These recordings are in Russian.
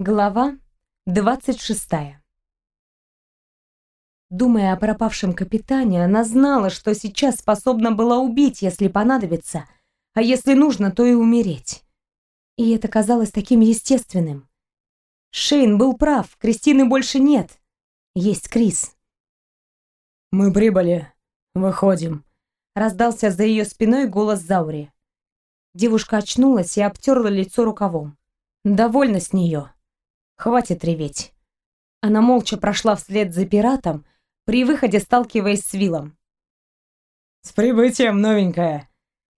Глава 26. Думая о пропавшем капитане, она знала, что сейчас способна была убить, если понадобится, а если нужно, то и умереть. И это казалось таким естественным. Шейн был прав, Кристины больше нет. Есть Крис. «Мы прибыли. Выходим», — раздался за ее спиной голос Заури. Девушка очнулась и обтерла лицо рукавом. Довольно с нее. Хватит реветь. Она молча прошла вслед за пиратом, при выходе сталкиваясь с Виллом. «С прибытием, новенькая!»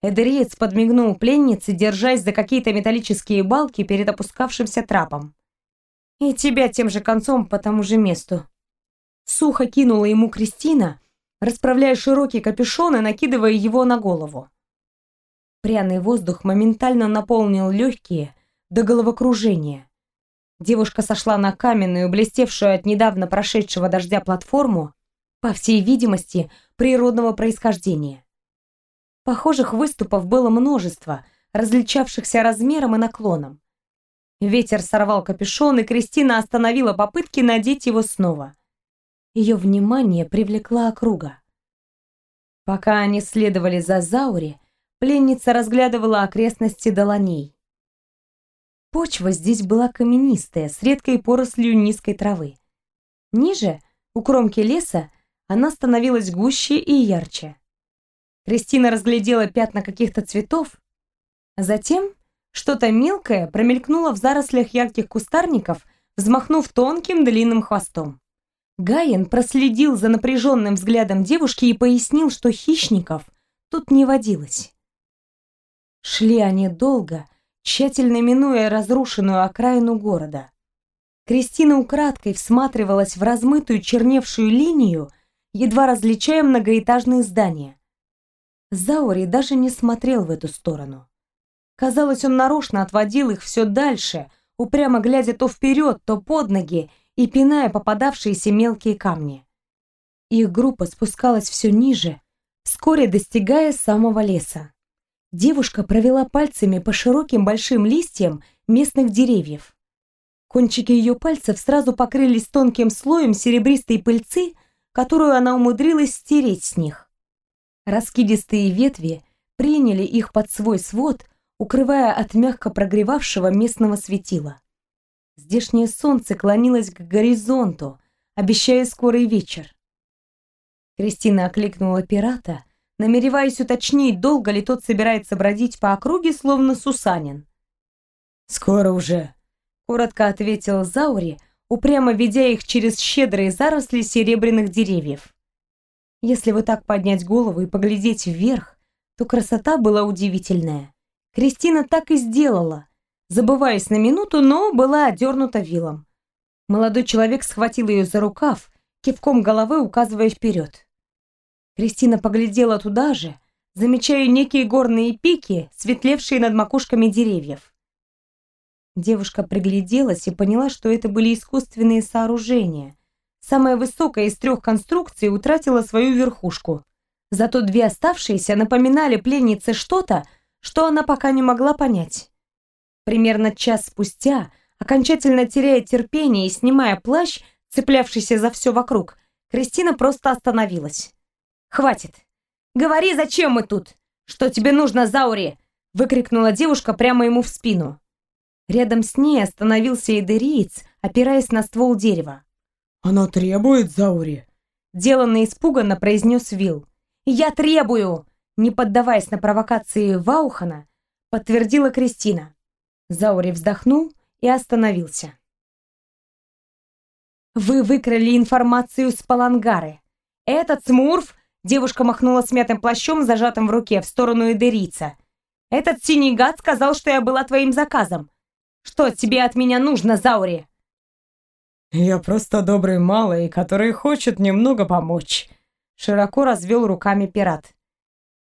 Эдериец подмигнул пленнице, держась за какие-то металлические балки перед опускавшимся трапом. «И тебя тем же концом по тому же месту». Сухо кинула ему Кристина, расправляя широкий капюшон и накидывая его на голову. Пряный воздух моментально наполнил легкие до головокружения. Девушка сошла на каменную, блестевшую от недавно прошедшего дождя платформу, по всей видимости, природного происхождения. Похожих выступов было множество, различавшихся размером и наклоном. Ветер сорвал капюшон, и Кристина остановила попытки надеть его снова. Ее внимание привлекла округа. Пока они следовали за Заури, пленница разглядывала окрестности Доланей. Почва здесь была каменистая, с редкой порослью низкой травы. Ниже, у кромки леса, она становилась гуще и ярче. Кристина разглядела пятна каких-то цветов, затем что-то мелкое промелькнуло в зарослях ярких кустарников, взмахнув тонким длинным хвостом. Гаин проследил за напряженным взглядом девушки и пояснил, что хищников тут не водилось. Шли они долго, тщательно минуя разрушенную окраину города. Кристина украдкой всматривалась в размытую черневшую линию, едва различая многоэтажные здания. Заури даже не смотрел в эту сторону. Казалось, он нарочно отводил их все дальше, упрямо глядя то вперед, то под ноги и пиная попадавшиеся мелкие камни. Их группа спускалась все ниже, вскоре достигая самого леса. Девушка провела пальцами по широким большим листьям местных деревьев. Кончики ее пальцев сразу покрылись тонким слоем серебристой пыльцы, которую она умудрилась стереть с них. Раскидистые ветви приняли их под свой свод, укрывая от мягко прогревавшего местного светила. Здешнее солнце клонилось к горизонту, обещая скорый вечер. Кристина окликнула пирата, намереваясь уточнить, долго ли тот собирается бродить по округе, словно Сусанин. «Скоро уже», — коротко ответил Заури, упрямо ведя их через щедрые заросли серебряных деревьев. Если вот так поднять голову и поглядеть вверх, то красота была удивительная. Кристина так и сделала, забываясь на минуту, но была одернута вилом. Молодой человек схватил ее за рукав, кивком головы указывая вперед. Кристина поглядела туда же, замечая некие горные пики, светлевшие над макушками деревьев. Девушка пригляделась и поняла, что это были искусственные сооружения. Самая высокая из трех конструкций утратила свою верхушку. Зато две оставшиеся напоминали пленнице что-то, что она пока не могла понять. Примерно час спустя, окончательно теряя терпение и снимая плащ, цеплявшийся за все вокруг, Кристина просто остановилась. Хватит. Говори, зачем мы тут? Что тебе нужно, Заури? Выкрикнула девушка прямо ему в спину. Рядом с ней остановился идериец, опираясь на ствол дерева. «Она требует, Заури?» Деланно испуганно произнес Вил. «Я требую!» Не поддаваясь на провокации Ваухана, подтвердила Кристина. Заури вздохнул и остановился. «Вы выкрали информацию с Палангары. Этот Смурф Девушка махнула смятым плащом, зажатым в руке, в сторону Эдерица. «Этот синий гад сказал, что я была твоим заказом. Что тебе от меня нужно, Заури?» «Я просто добрый малый, который хочет немного помочь», — широко развел руками пират.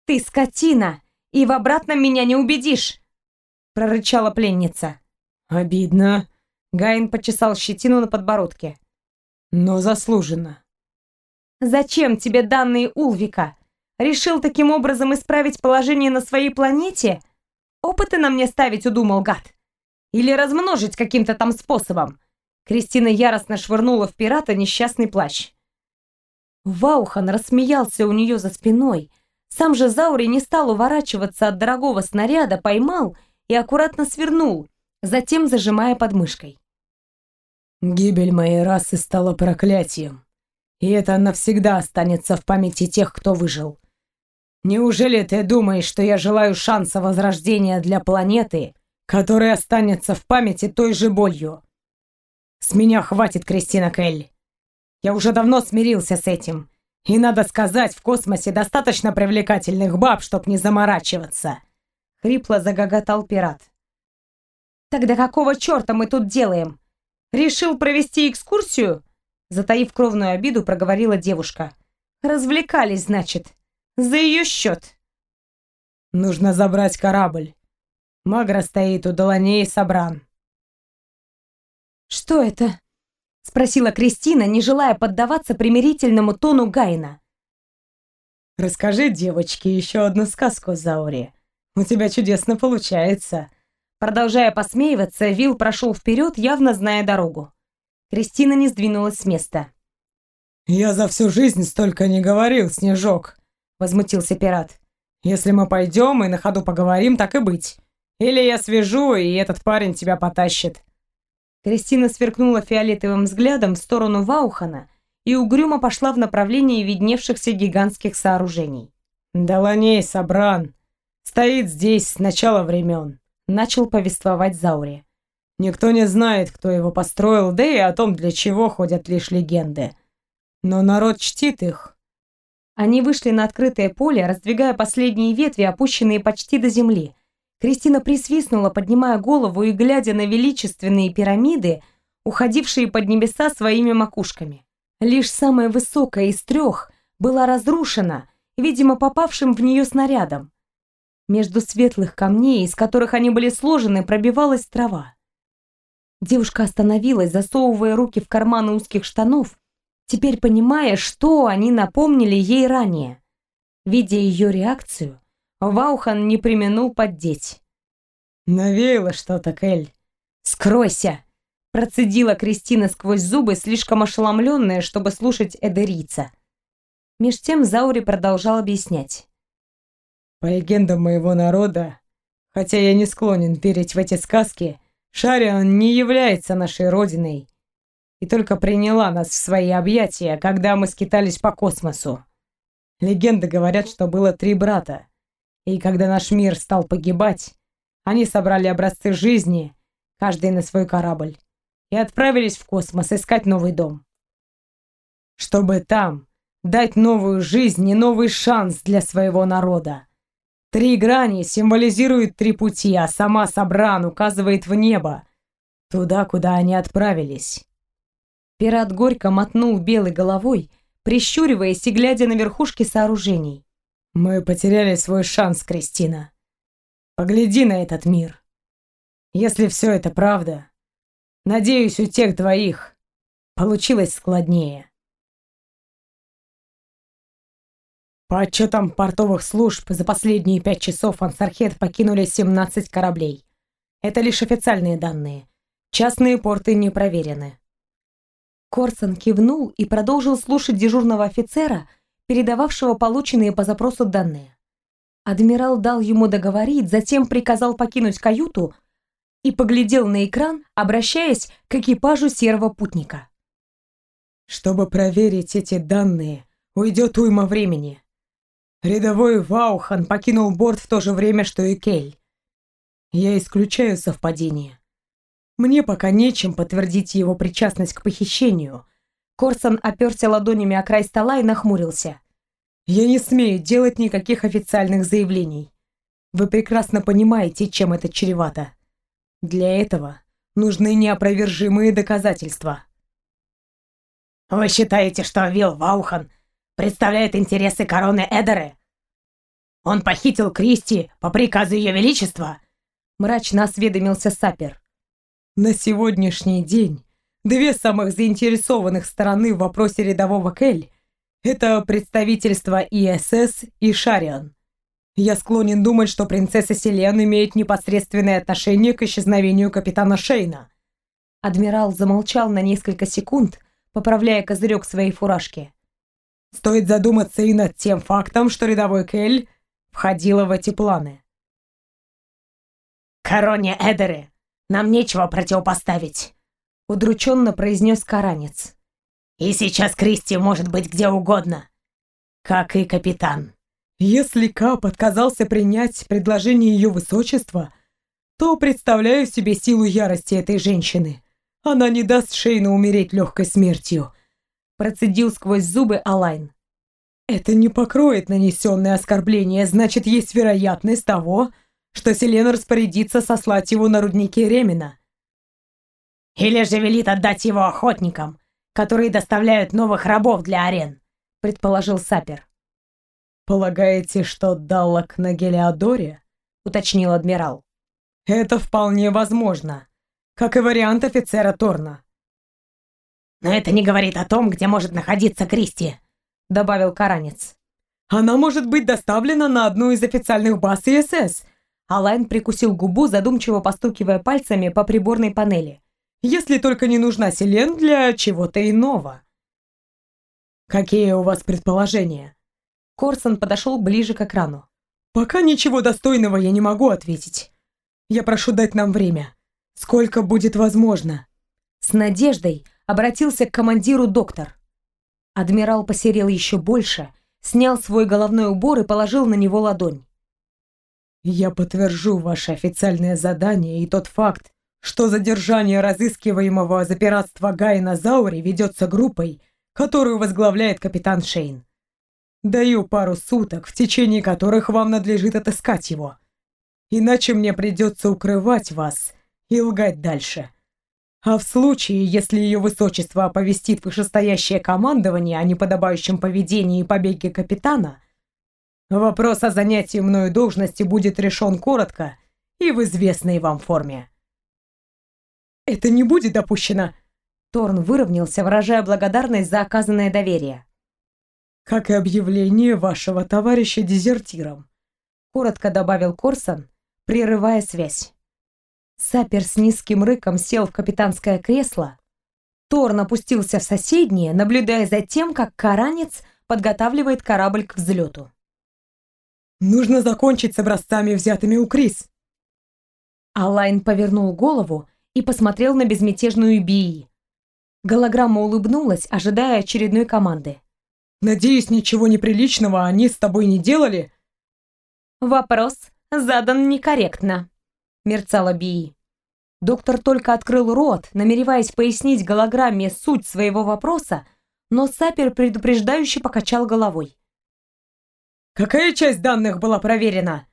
«Ты скотина, и в обратном меня не убедишь!» — прорычала пленница. «Обидно», — Гайн почесал щетину на подбородке. «Но заслуженно». Зачем тебе данные Улвика? Решил таким образом исправить положение на своей планете? Опыты на мне ставить удумал, гад. Или размножить каким-то там способом. Кристина яростно швырнула в пирата несчастный плащ. Ваухан рассмеялся у нее за спиной. Сам же Заури не стал уворачиваться от дорогого снаряда, поймал и аккуратно свернул, затем зажимая подмышкой. «Гибель моей расы стала проклятием, и это навсегда останется в памяти тех, кто выжил. Неужели ты думаешь, что я желаю шанса возрождения для планеты, который останется в памяти той же болью? С меня хватит, Кристина Келли. Я уже давно смирился с этим. И надо сказать, в космосе достаточно привлекательных баб, чтоб не заморачиваться. Хрипло загоготал пират. Тогда какого черта мы тут делаем? Решил провести экскурсию? Затаив кровную обиду, проговорила девушка. Развлекались, значит. За ее счет. Нужно забрать корабль. Магра стоит у Доланеи Собран. «Что это?» — спросила Кристина, не желая поддаваться примирительному тону Гайна. «Расскажи девочке еще одну сказку, Заури. У тебя чудесно получается». Продолжая посмеиваться, Вил прошел вперед, явно зная дорогу. Кристина не сдвинулась с места. «Я за всю жизнь столько не говорил, Снежок», — возмутился пират. «Если мы пойдем и на ходу поговорим, так и быть. Или я свяжу, и этот парень тебя потащит». Кристина сверкнула фиолетовым взглядом в сторону Ваухана и угрюмо пошла в направлении видневшихся гигантских сооружений. «Долоней, Собран, стоит здесь с начала времен», — начал повествовать Заури. «Никто не знает, кто его построил, да и о том, для чего ходят лишь легенды. Но народ чтит их». Они вышли на открытое поле, раздвигая последние ветви, опущенные почти до земли, Кристина присвистнула, поднимая голову и глядя на величественные пирамиды, уходившие под небеса своими макушками. Лишь самая высокая из трех была разрушена, видимо, попавшим в нее снарядом. Между светлых камней, из которых они были сложены, пробивалась трава. Девушка остановилась, засовывая руки в карманы узких штанов, теперь понимая, что они напомнили ей ранее. Видя ее реакцию, Ваухан не применул поддеть. «Навеяло что-то, Кель». «Скройся!» Процедила Кристина сквозь зубы, слишком ошеломленная, чтобы слушать Эдерица. Меж тем Заури продолжал объяснять. «По легендам моего народа, хотя я не склонен верить в эти сказки, Шариан не является нашей родиной и только приняла нас в свои объятия, когда мы скитались по космосу. Легенды говорят, что было три брата, и когда наш мир стал погибать, они собрали образцы жизни, каждый на свой корабль, и отправились в космос искать новый дом. Чтобы там дать новую жизнь и новый шанс для своего народа. Три грани символизируют три пути, а сама Сабран указывает в небо, туда, куда они отправились. Пират горько мотнул белой головой, прищуриваясь и глядя на верхушки сооружений. Мы потеряли свой шанс, Кристина. Погляди на этот мир. Если все это правда, надеюсь, у тех двоих получилось складнее. По отчетам портовых служб, за последние пять часов Ансархет покинули 17 кораблей. Это лишь официальные данные. Частные порты не проверены. Корсон кивнул и продолжил слушать дежурного офицера, передававшего полученные по запросу данные. Адмирал дал ему договорить, затем приказал покинуть каюту и поглядел на экран, обращаясь к экипажу серого путника. «Чтобы проверить эти данные, уйдет уйма времени. Рядовой Ваухан покинул борт в то же время, что и Кель. Я исключаю совпадение. Мне пока нечем подтвердить его причастность к похищению, Корсон оперся ладонями о край стола и нахмурился. «Я не смею делать никаких официальных заявлений. Вы прекрасно понимаете, чем это чревато. Для этого нужны неопровержимые доказательства». «Вы считаете, что Вилл Ваухан представляет интересы короны Эдеры? Он похитил Кристи по приказу Ее Величества?» Мрачно осведомился Сапер. «На сегодняшний день Две самых заинтересованных стороны в вопросе рядового Кель – это представительство ИСС и Шариан. Я склонен думать, что принцесса Селен имеет непосредственное отношение к исчезновению капитана Шейна. Адмирал замолчал на несколько секунд, поправляя козырек своей фуражки. Стоит задуматься и над тем фактом, что рядовой Кель входила в эти планы. «Короне Эдеры, нам нечего противопоставить», — удрученно произнес Каранец. «И сейчас Кристи может быть где угодно, как и капитан». Если Кап отказался принять предложение ее высочества, то представляю себе силу ярости этой женщины. Она не даст Шейну умереть легкой смертью. Процедил сквозь зубы Алайн. Это не покроет нанесенное оскорбление, значит, есть вероятность того, что Селена распорядится сослать его на рудники Ремена. Или же велит отдать его охотникам, которые доставляют новых рабов для арен, предположил Сапер. «Полагаете, что Даллок на Гелиодоре?» — уточнил адмирал. «Это вполне возможно, как и вариант офицера Торна». «Но это не говорит о том, где может находиться Кристи», — добавил Каранец. «Она может быть доставлена на одну из официальных баз ИСС», Алайн прикусил губу, задумчиво постукивая пальцами по приборной панели. «Если только не нужна Селен для чего-то иного». «Какие у вас предположения?» Корсон подошел ближе к экрану. «Пока ничего достойного я не могу ответить. Я прошу дать нам время. Сколько будет возможно?» С надеждой обратился к командиру доктор. Адмирал посерел еще больше, снял свой головной убор и положил на него ладонь. «Я подтвержу ваше официальное задание и тот факт, что задержание разыскиваемого за пиратство Гайна Заури ведется группой, которую возглавляет капитан Шейн. Даю пару суток, в течение которых вам надлежит отыскать его. Иначе мне придется укрывать вас и лгать дальше. А в случае, если ее высочество оповестит вышестоящее командование о неподобающем поведении и побеге капитана, вопрос о занятии мною должности будет решен коротко и в известной вам форме. «Это не будет допущено!» Торн выровнялся, выражая благодарность за оказанное доверие как и объявление вашего товарища дезертиром», — коротко добавил Корсон, прерывая связь. Сапер с низким рыком сел в капитанское кресло. Торн опустился в соседнее, наблюдая за тем, как Каранец подготавливает корабль к взлету. «Нужно закончить с образцами, взятыми у Крис». Алайн повернул голову и посмотрел на безмятежную Бии. Голограмма улыбнулась, ожидая очередной команды. Надеюсь, ничего неприличного они с тобой не делали?» «Вопрос задан некорректно», — мерцала Бии. Доктор только открыл рот, намереваясь пояснить голограмме суть своего вопроса, но Сапер предупреждающе покачал головой. «Какая часть данных была проверена?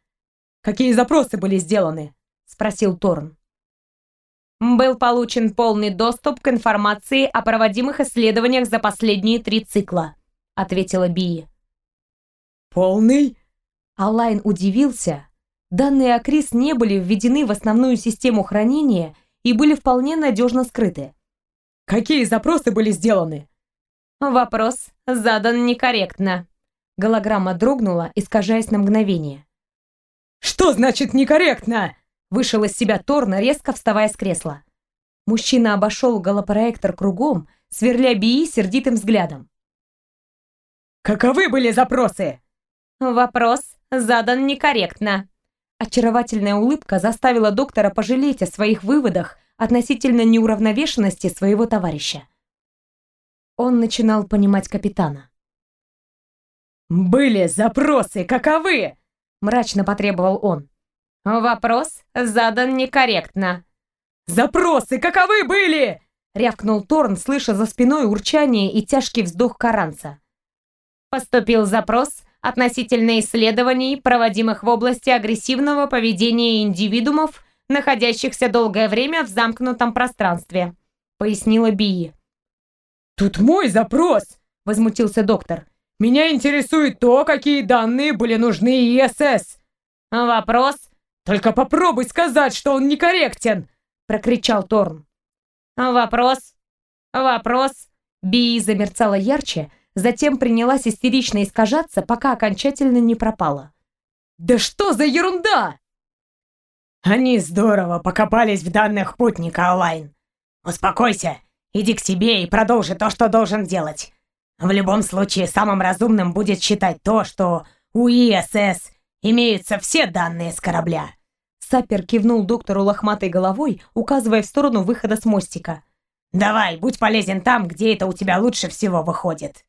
Какие запросы были сделаны?» — спросил Торн. Был получен полный доступ к информации о проводимых исследованиях за последние три цикла ответила Бии. «Полный?» Алайн удивился. Данные о Крис не были введены в основную систему хранения и были вполне надежно скрыты. «Какие запросы были сделаны?» «Вопрос задан некорректно». Голограмма дрогнула, искажаясь на мгновение. «Что значит некорректно?» Вышел из себя Торна, резко вставая с кресла. Мужчина обошел голопроектор кругом, сверля Бии сердитым взглядом. Каковы были запросы? Вопрос задан некорректно. Очаровательная улыбка заставила доктора пожалеть о своих выводах относительно неуравновешенности своего товарища. Он начинал понимать капитана. «Были запросы, каковы?» — мрачно потребовал он. «Вопрос задан некорректно». «Запросы каковы были?» — рявкнул Торн, слыша за спиной урчание и тяжкий вздох Каранца. Поступил запрос относительно исследований, проводимых в области агрессивного поведения индивидуумов, находящихся долгое время в замкнутом пространстве», — пояснила Бии. «Тут мой запрос!» — возмутился доктор. «Меня интересует то, какие данные были нужны ИСС!» «Вопрос?» «Только попробуй сказать, что он некорректен!» — прокричал Торн. «Вопрос? Вопрос?» Бии замерцала ярче, затем принялась истерично искажаться, пока окончательно не пропала. Да что за ерунда? Они здорово покопались в данных путника, Алайн. Успокойся, иди к себе и продолжи то, что должен делать. В любом случае, самым разумным будет считать то, что у ИСС имеются все данные с корабля. Сапер кивнул доктору лохматой головой, указывая в сторону выхода с мостика. «Давай, будь полезен там, где это у тебя лучше всего выходит».